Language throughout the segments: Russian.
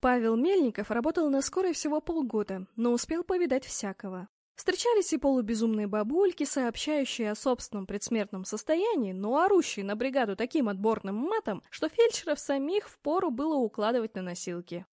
Павел Мельников работал на скорой всего полгода, но успел повидать всякого. Встречались и полубезумные бабульки, сообщающие о собственном предсмертном состоянии, но орущие на бригаду таким отборным матом, что фельдшеров самих впору было укладывать на носилки.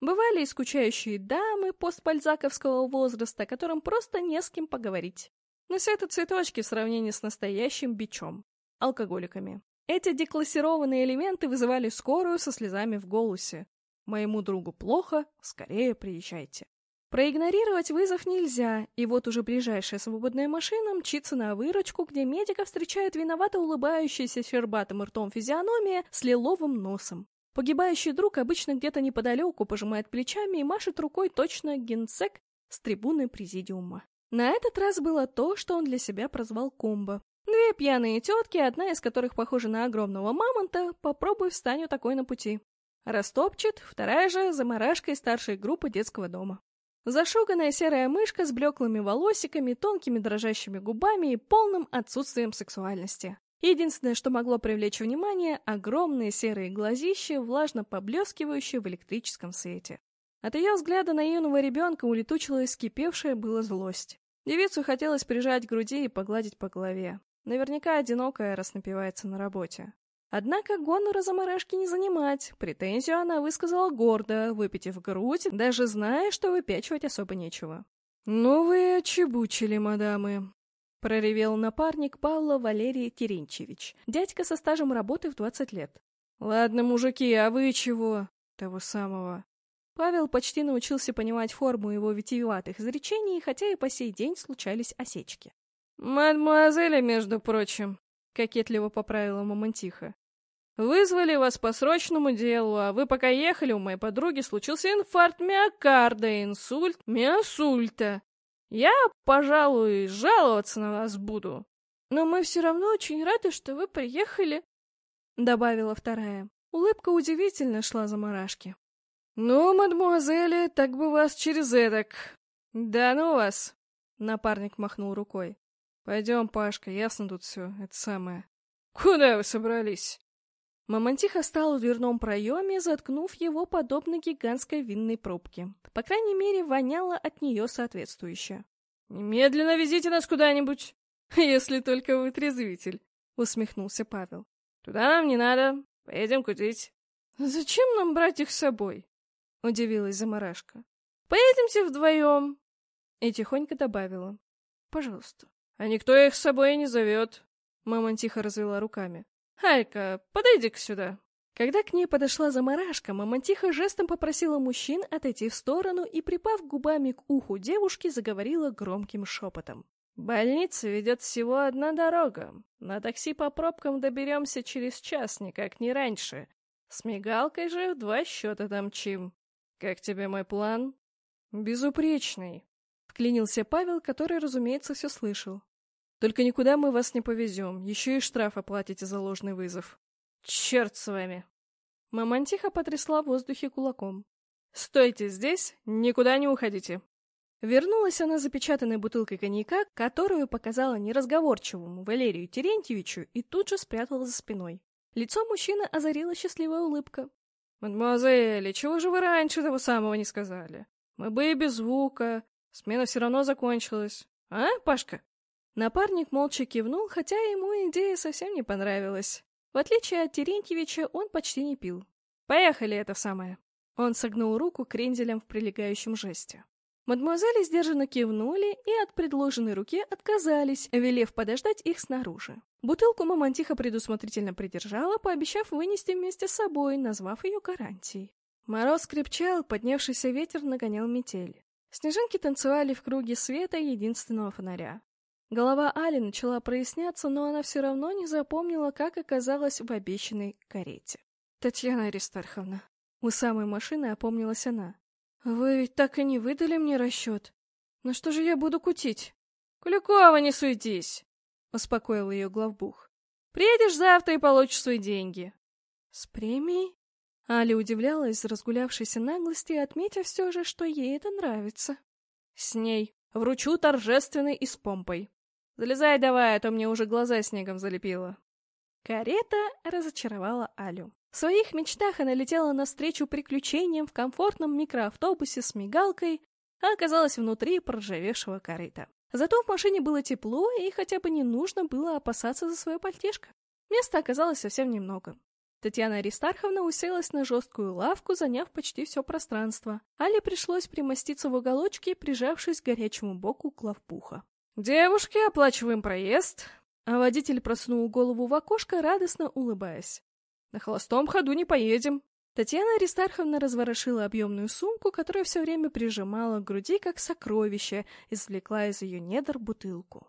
Бывали и скучающие дамы постбальзаковского возраста, которым просто не с кем поговорить. Но все это цветочки в сравнении с настоящим бичом – алкоголиками. Эти деклассированные элементы вызывали скорую со слезами в голосе. «Моему другу плохо, скорее приезжайте». Проигнорировать вызов нельзя, и вот уже ближайшая свободная машина мчится на выручку, где медика встречает виновато улыбающаяся щербатым ртом физиономия с лиловым носом. Погибающий друг обычно где-то неподалеку пожимает плечами и машет рукой точно генсек с трибуны президиума. На этот раз было то, что он для себя прозвал комбо. Две пьяные тетки, одна из которых похожа на огромного мамонта, попробуй встань у такой на пути. Растопчет, вторая же заморашка из старшей группы детского дома. Зашуганная серая мышка с блеклыми волосиками, тонкими дрожащими губами и полным отсутствием сексуальности. Единственное, что могло привлечь внимание — огромные серые глазища, влажно поблескивающие в электрическом свете. От ее взгляда на юного ребенка улетучилась кипевшая была злость. Девицу хотелось прижать к груди и погладить по голове. Наверняка одинокая, раз напивается на работе. Однако гонора заморашки не занимать. Претензию она высказала гордо, выпитив грудь, даже зная, что выпячивать особо нечего. «Ну вы очебучили, мадамы!» — проревел напарник Павла Валерий Терентьевич, дядька со стажем работы в 20 лет. «Ладно, мужики, а вы чего?» «Того самого». Павел почти научился понимать форму его витиеватых изречений, хотя и по сей день случались осечки. «Мадемуазеля, между прочим», — кокетливо поправила Мамонтиха. Вызвали вас по срочному делу, а вы пока ехали, у моей подруги случился инфаркт миокарда, инсульт миосульта. Я, пожалуй, жаловаться на вас буду. Но мы все равно очень рады, что вы приехали, — добавила вторая. Улыбка удивительно шла за марашки. «Ну, мадемуазели, так бы вас через эдак. Да ну вас!» Напарник махнул рукой. «Пойдем, Пашка, ясно тут все, это самое». «Куда вы собрались?» Мамонтиха стал в дверном проеме, заткнув его подобно гигантской винной пробке. По крайней мере, воняло от нее соответствующе. «Немедленно везите нас куда-нибудь, если только вы трезвитель», — усмехнулся Павел. «Туда нам не надо, поедем кутить». «Зачем нам брать их с собой?» — удивилась Замарашка. «Поедемте вдвоем», — и тихонько добавила. «Пожалуйста». «А никто их с собой не зовет», — мама тихо развела руками. «Алька, подойди-ка сюда». Когда к ней подошла заморашка, мамонтиха жестом попросила мужчин отойти в сторону и, припав губами к уху девушки, заговорила громким шепотом. «Больница ведет всего одна дорога. На такси по пробкам доберемся через час, никак не раньше. С мигалкой же в два счета домчим. Как тебе мой план?» «Безупречный», — вклинился Павел, который, разумеется, все слышал. Только никуда мы вас не повезем, еще и штраф оплатите за ложный вызов. Черт с вами!» Маман тихо потрясла в воздухе кулаком. «Стойте здесь, никуда не уходите!» Вернулась она запечатанной бутылкой коньяка, которую показала неразговорчивому Валерию Терентьевичу и тут же спрятала за спиной. Лицо мужчины озарила счастливая улыбка. «Мадемуазель, чего же вы раньше того самого не сказали? Мы бы и без звука. Смена все равно закончилась. А, Пашка?» Напарник молча кивнул, хотя ему идея совсем не понравилась. В отличие от Терентьевича, он почти не пил. «Поехали, это самое!» Он согнул руку кренделем в прилегающем жесте. Мадемуазели сдержанно кивнули и от предложенной руки отказались, велев подождать их снаружи. Бутылку маман тихо предусмотрительно придержала, пообещав вынести вместе с собой, назвав ее гарантией. Мороз крепчал, поднявшийся ветер нагонял метель. Снежинки танцевали в круге света единственного фонаря. Голова Али начала проясняться, но она все равно не запомнила, как оказалась в обещанной карете. «Татьяна Аристарховна», — у самой машины опомнилась она. «Вы ведь так и не выдали мне расчет. На что же я буду кутить?» «Куликова, не суетись!» — успокоил ее главбух. «Приедешь завтра и получишь свои деньги». «С премией?» Аля удивлялась разгулявшейся наглости, отметив все же, что ей это нравится. «С ней. Вручу торжественной и с помпой. Залезай давай, а то мне уже глаза снегом залепило. Карета разочаровала Алю. В своих мечтах она летела навстречу приключениям в комфортном микроавтобусе с мигалкой, а оказалась внутри проржавевшего корыта. Зато в машине было тепло, и хотя бы не нужно было опасаться за свое пальтишко. Места оказалось совсем немного. Татьяна Аристарховна уселась на жесткую лавку, заняв почти все пространство. Але пришлось примоститься в уголочке, прижавшись к горячему боку главпуха. «Девушки, оплачиваем проезд!» А водитель просунул голову в окошко, радостно улыбаясь. На холостом ходу не поедем. Татьяна Аристарховна разворошила объемную сумку, которая все время прижимала к груди как сокровище, извлекла из ее недр бутылку.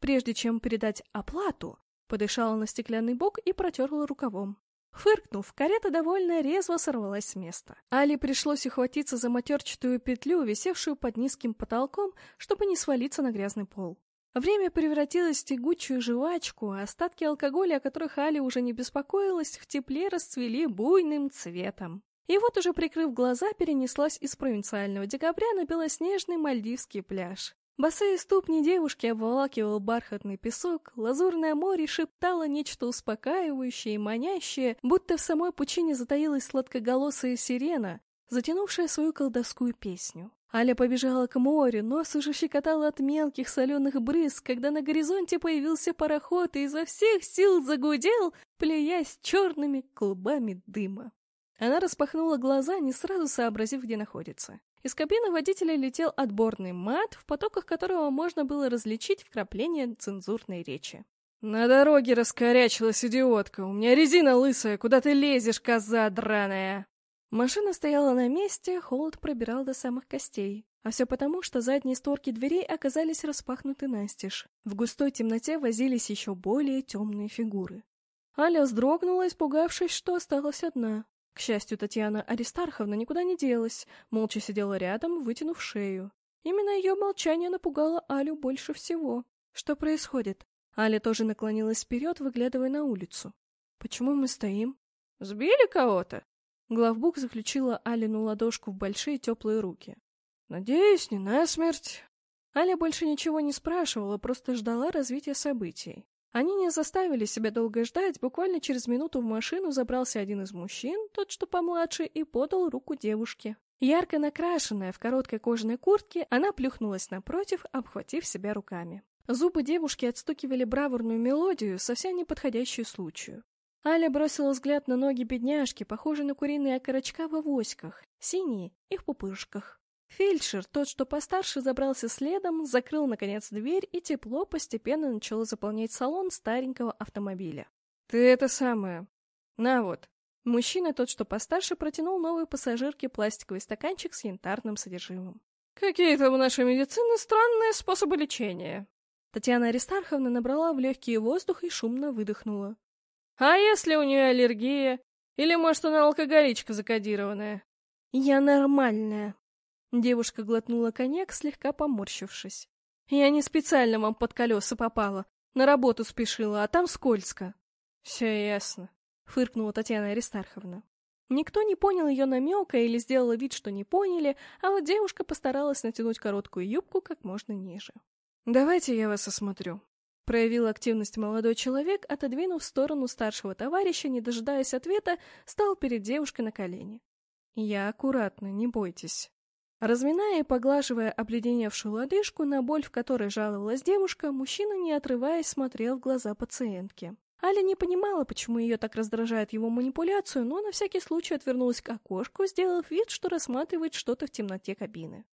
Прежде чем передать оплату, подышала на стеклянный бок и протерла рукавом. Фыркнув, карета довольно резво сорвалась с места. Али пришлось ухватиться за матерчатую петлю, висевшую под низким потолком, чтобы не свалиться на грязный пол. Время превратилось в тягучую жвачку, а остатки алкоголя, о которых Али уже не беспокоилась, в тепле расцвели буйным цветом. И вот уже прикрыв глаза, перенеслась из провинциального декабря на белоснежный мальдивский пляж. Босые ступни девушки обволакивал бархатный песок, лазурное море шептало нечто успокаивающее и манящее, будто в самой пучине затаилась сладкоголосая сирена, затянувшая свою колдовскую песню. Аля побежала к морю, нос уже щекотал от мелких соленых брызг, когда на горизонте появился пароход и изо всех сил загудел, плюясь черными клубами дыма. Она распахнула глаза, не сразу сообразив, где находится. Из кабины водителя летел отборный мат, в потоках которого можно было различить вкрапление цензурной речи. «На дороге раскорячилась идиотка! У меня резина лысая! Куда ты лезешь, коза драная?» Машина стояла на месте, холод пробирал до самых костей. А все потому, что задние створки дверей оказались распахнуты настежь. В густой темноте возились еще более темные фигуры. Аля вздрогнула, испугавшись, что осталась одна. К счастью, Татьяна Аристарховна никуда не делась, молча сидела рядом, вытянув шею. Именно ее молчание напугало Алю больше всего. Что происходит? Аля тоже наклонилась вперед, выглядывая на улицу. «Почему мы стоим?» «Сбили кого-то?» Главбук заключила Алину ладошку в большие теплые руки. «Надеюсь, не насмерть». Аля больше ничего не спрашивала, просто ждала развития событий. Они не заставили себя долго ждать, буквально через минуту в машину забрался один из мужчин, тот, что помладше, и подал руку девушке. Ярко накрашенная, в короткой кожаной куртке, она плюхнулась напротив, обхватив себя руками. Зубы девушки отстукивали бравурную мелодию, совсем не подходящую случаю. Аля бросила взгляд на ноги бедняжки, похожие на куриные окорочка в авоськах, синие и в пупырышках. Фельдшер, тот, что постарше, забрался следом, закрыл, наконец, дверь, и тепло постепенно начало заполнять салон старенького автомобиля. «Ты это самое. На вот». Мужчина, тот, что постарше, протянул новой пассажирке пластиковый стаканчик с янтарным содержимым. «Какие-то у нашей медицины странные способы лечения». Татьяна Аристарховна набрала в легкие воздух и шумно выдохнула. А если у нее аллергия? Или, может, она алкоголичка закодированная? Я нормальная. Девушка глотнула коньяк, слегка поморщившись. Я не специально вам под колеса попала. На работу спешила, а там скользко. Все ясно, фыркнула Татьяна Аристарховна. Никто не понял ее намека или сделала вид, что не поняли, а вот девушка постаралась натянуть короткую юбку как можно ниже. «Давайте я вас осмотрю», Проявил активность молодой человек, отодвинув в сторону старшего товарища, не дожидаясь ответа, стал перед девушкой на колени. «Я аккуратно, не бойтесь». Разминая и поглаживая обледеневшую лодыжку, на боль в которой жаловалась девушка, мужчина, не отрываясь, смотрел в глаза пациентки. Аля не понимала, почему ее так раздражает его манипуляцию, но на всякий случай отвернулась к окошку, сделав вид, что рассматривает что-то в темноте кабины.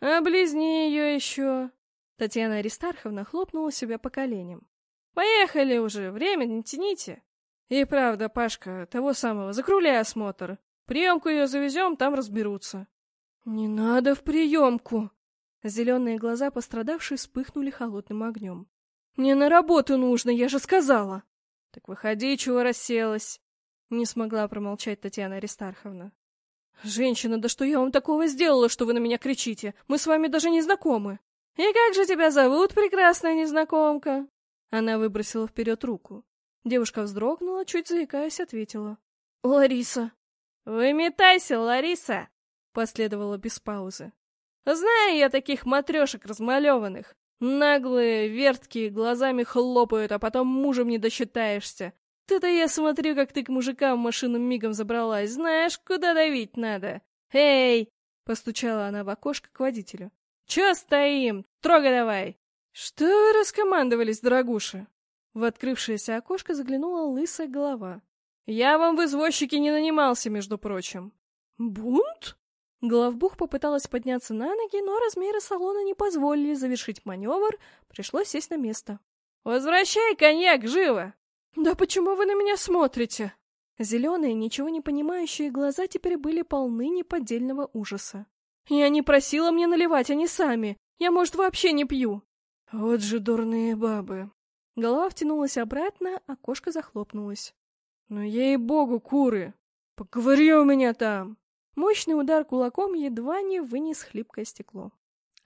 «Облизни ее еще!» Татьяна Аристарховна хлопнула себя по коленям. «Поехали уже, время не тяните!» «И правда, Пашка, того самого, закругляй осмотр. Приемку ее завезем, там разберутся». «Не надо в приемку!» Зеленые глаза пострадавшей вспыхнули холодным огнем. «Мне на работу нужно, я же сказала!» «Так выходи, чего расселась!» Не смогла промолчать Татьяна Аристарховна. «Женщина, да что я вам такого сделала, что вы на меня кричите? Мы с вами даже не знакомы!» «И как же тебя зовут, прекрасная незнакомка?» Она выбросила вперед руку. Девушка вздрогнула, чуть заикаясь, ответила. «Лариса». «Выметайся, Лариса!» Последовала без паузы. «Знаю я таких матрешек размалеванных. Наглые, верткие, глазами хлопают, а потом мужем не досчитаешься. Что-то я смотрю, как ты к мужикам в машину мигом забралась. Знаешь, куда давить надо? Эй! Постучала она в окошко к водителю. Чё стоим? Трогай давай! Что вы раскомандовались, дорогуша? В открывшееся окошко заглянула лысая голова. Я вам в извозчике не нанимался, между прочим. Бунт? Главбух попыталась подняться на ноги, но размеры салона не позволили завершить маневр, пришлось сесть на место. «Возвращай коньяк, живо!» «Да почему вы на меня смотрите?» Зеленые, ничего не понимающие глаза теперь были полны неподдельного ужаса. «Я не просила мне наливать, они сами. Я, может, вообще не пью». «Вот же дурные бабы». Голова втянулась обратно, а кошка захлопнулась. «Ну, ей-богу, куры! Поговори у меня там!» Мощный удар кулаком едва не вынес хлипкое стекло.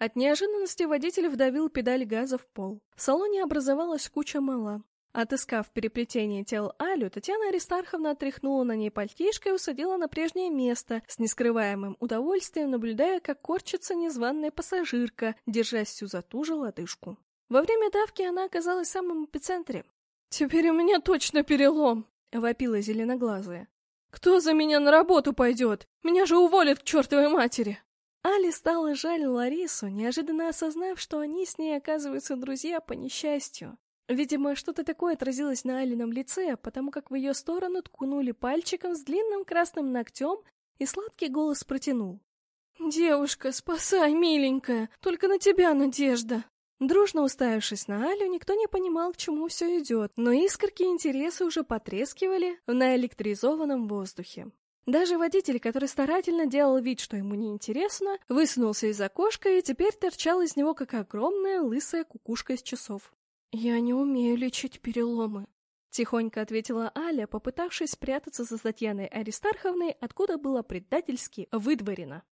От неожиданности водитель вдавил педаль газа в пол. В салоне образовалась куча мала. Отыскав переплетение тел Алю, Татьяна Аристарховна отряхнула на ней пальтишко и усадила на прежнее место, с нескрываемым удовольствием наблюдая, как корчится незваная пассажирка, держась всю за ту же лодыжку. Во время давки она оказалась в самом эпицентре. «Теперь у меня точно перелом!» — вопила зеленоглазая. «Кто за меня на работу пойдет? Меня же уволят к чертовой матери!» Али стало жаль Ларису, неожиданно осознав, что они с ней оказываются друзья по несчастью. Видимо, что-то такое отразилось на Алином лице, потому как в ее сторону ткнули пальчиком с длинным красным ногтем, и сладкий голос протянул. «Девушка, спасай, миленькая! Только на тебя надежда!» Дружно уставившись на Алю, никто не понимал, к чему все идет, но искорки интереса уже потрескивали в наэлектризованном воздухе. Даже водитель, который старательно делал вид, что ему неинтересно, высунулся из окошка и теперь торчал из него, как огромная лысая кукушка из часов. «Я не умею лечить переломы», — тихонько ответила Аля, попытавшись спрятаться за Татьяной Аристарховной, откуда было предательски выдворено.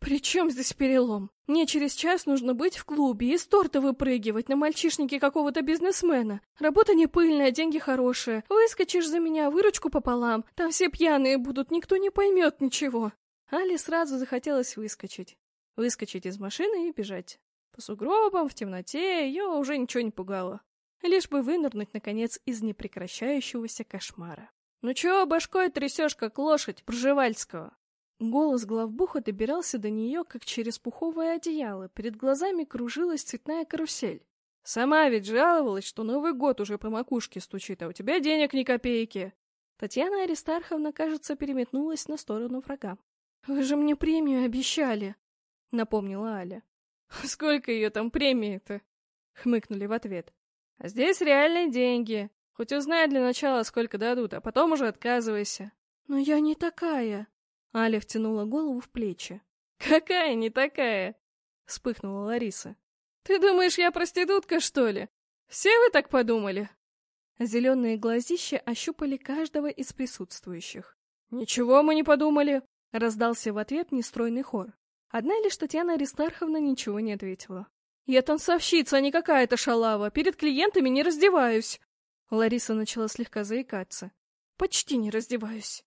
«При чем здесь перелом? Мне через час нужно быть в клубе и с торта выпрыгивать на мальчишнике какого-то бизнесмена. Работа не пыльная, деньги хорошие. Выскочишь за меня, выручку пополам. Там все пьяные будут, никто не поймет ничего». Але сразу захотелось выскочить. Выскочить из машины и бежать. По сугробам, в темноте ее уже ничего не пугало лишь бы вынырнуть, наконец, из непрекращающегося кошмара. «Ну чего башкой трясешь, как лошадь, Пржевальского?» Голос главбуха добирался до нее, как через пуховое одеяло, перед глазами кружилась цветная карусель. «Сама ведь жаловалась, что Новый год уже по макушке стучит, а у тебя денег ни копейки!» Татьяна Аристарховна, кажется, переметнулась на сторону врага. «Вы же мне премию обещали!» — напомнила Аля. «Сколько ее там премии-то?» — хмыкнули в ответ. А здесь реальные деньги. Хоть узнай для начала, сколько дадут, а потом уже отказывайся. Но я не такая. Аля втянула голову в плечи. Какая не такая? Вспыхнула Лариса. Ты думаешь, я проститутка, что ли? Все вы так подумали? Зеленые глазища ощупали каждого из присутствующих. «Ничего мы не подумали!» — раздался в ответ нестройный хор. Одна лишь Татьяна Аристарховна ничего не ответила. «Я танцовщица, а не какая-то шалава. Перед клиентами не раздеваюсь». Лариса начала слегка заикаться. «Почти не раздеваюсь».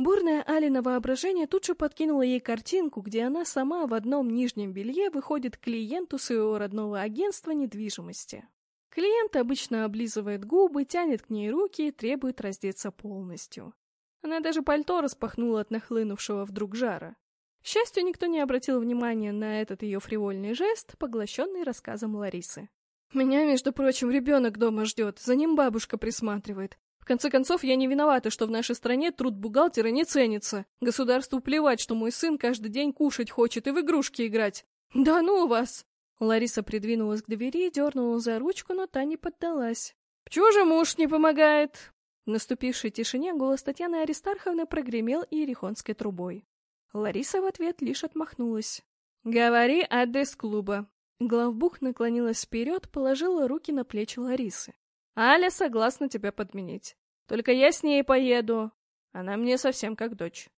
Бурное Алина воображение тут же подкинуло ей картинку, где она сама в одном нижнем белье выходит к клиенту своего родного агентства недвижимости. Клиент обычно облизывает губы, тянет к ней руки и требует раздеться полностью. Она даже пальто распахнула от нахлынувшего вдруг жара. К счастью, никто не обратил внимания на этот ее фривольный жест, поглощенный рассказом Ларисы. «Меня, между прочим, ребенок дома ждет, за ним бабушка присматривает. В конце концов, я не виновата, что в нашей стране труд бухгалтера не ценится. Государству плевать, что мой сын каждый день кушать хочет и в игрушки играть. Да ну вас!» Лариса придвинулась к двери, дернула за ручку, но та не поддалась. «Чего же муж не помогает?» В наступившей тишине голос Татьяны Аристарховны прогремел иерихонской трубой. Лариса в ответ лишь отмахнулась. «Говори адрес клуба». Главбух наклонилась вперед, положила руки на плечи Ларисы. «Аля согласна тебя подменить. Только я с ней поеду. Она мне совсем как дочь».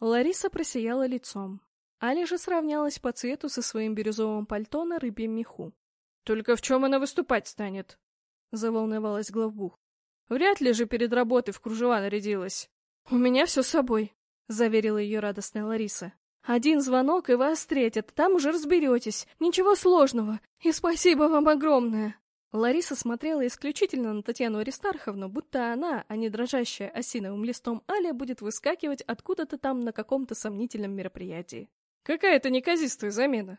Лариса просияла лицом. Аля же сравнялась по цвету со своим бирюзовым пальто на рыбьем меху. «Только в чем она выступать станет?» — заволновалась главбух. «Вряд ли же перед работой в кружева нарядилась. У меня все с собой. — заверила ее радостная Лариса. «Один звонок, и вас встретят, там уже разберетесь. Ничего сложного. И спасибо вам огромное!» Лариса смотрела исключительно на Татьяну Аристарховну, будто она, а не дрожащая осиновым листом Аля, будет выскакивать откуда-то там на каком-то сомнительном мероприятии. Какая-то неказистая замена.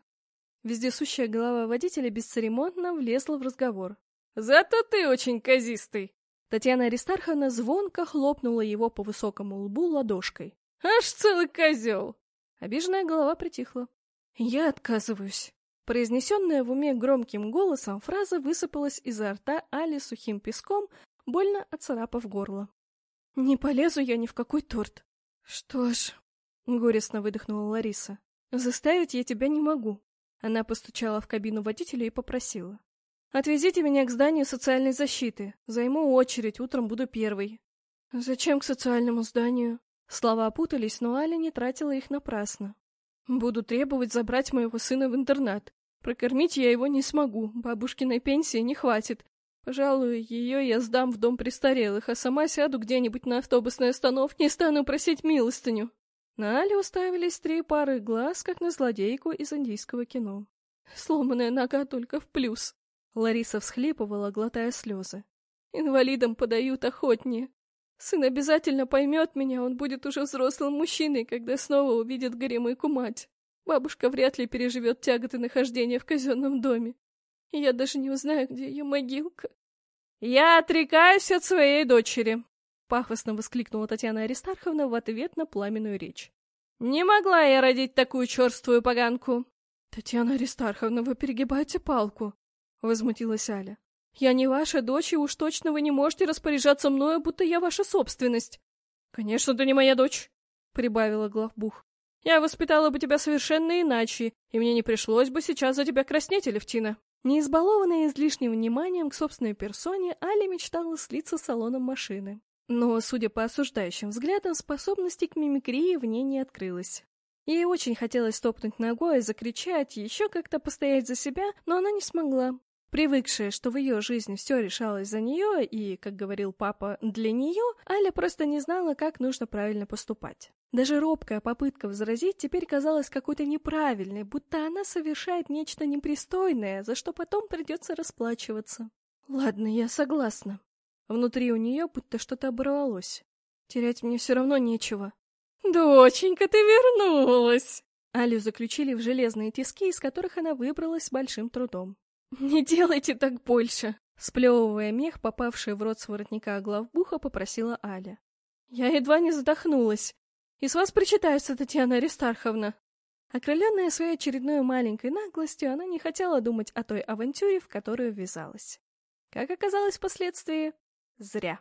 Вездесущая голова водителя бесцеремонно влезла в разговор. «Зато ты очень казистый!» Татьяна Аристарховна звонко хлопнула его по высокому лбу ладошкой. «Аж целый козел!» Обиженная голова притихла. «Я отказываюсь!» Произнесенная в уме громким голосом фраза высыпалась изо рта Али сухим песком, больно отцарапав горло. «Не полезу я ни в какой торт». «Что ж...» — горестно выдохнула Лариса. «Заставить я тебя не могу». Она постучала в кабину водителя и попросила. «Отвезите меня к зданию социальной защиты. Займу очередь, утром буду первой». «Зачем к социальному зданию?» Слова опутались, но Аля не тратила их напрасно. Буду требовать забрать моего сына в интернат. Прокормить я его не смогу, бабушкиной пенсии не хватит. Пожалуй, ее я сдам в дом престарелых, а сама сяду где-нибудь на автобусной остановке и стану просить милостыню. На Али уставились три пары глаз, как на злодейку из индийского кино. Сломанная нога только в плюс. Лариса всхлипывала, глотая слезы. Инвалидам подают охотнее. Сын обязательно поймет меня, он будет уже взрослым мужчиной, когда снова увидит горемыку мать. Бабушка вряд ли переживет тяготы нахождения в казенном доме. Я даже не узнаю, где ее могилка. «Я отрекаюсь от своей дочери!» — пафосно воскликнула Татьяна Аристарховна в ответ на пламенную речь. «Не могла я родить такую черствую поганку!» «Татьяна Аристарховна, вы перегибаете палку!» — возмутилась Аля. Я не ваша дочь, и уж точно вы не можете распоряжаться мною, будто я ваша собственность. Конечно, ты не моя дочь, прибавила главбух. Я воспитала бы тебя совершенно иначе, и мне не пришлось бы сейчас за тебя краснеть, Алевтина. Не избалованная излишним вниманием к собственной персоне, Аля мечтала слиться с салоном машины. Но, судя по осуждающим взглядам, способности к мимикрии в ней не открылось. Ей очень хотелось топнуть ногой, закричать, еще как-то постоять за себя, но она не смогла. Привыкшая, что в ее жизни все решалось за нее и, как говорил папа, для нее, Аля просто не знала, как нужно правильно поступать. Даже робкая попытка возразить теперь казалась какой-то неправильной, будто она совершает нечто непристойное, за что потом придется расплачиваться. Ладно, я согласна. Внутри у нее будто что-то оборвалось. Терять мне все равно нечего. «Доченька, ты вернулась!» Алю заключили в железные тиски, из которых она выбралась с большим трудом. «Не делайте так больше!» Сплевывая мех, попавший в рот с воротника главбуха, попросила Аля. «Я едва не задохнулась. И с вас причитается, Татьяна Аристарховна!» Окрыленная своей очередной маленькой наглостью, она не хотела думать о той авантюре, в которую ввязалась. Как оказалось впоследствии, зря.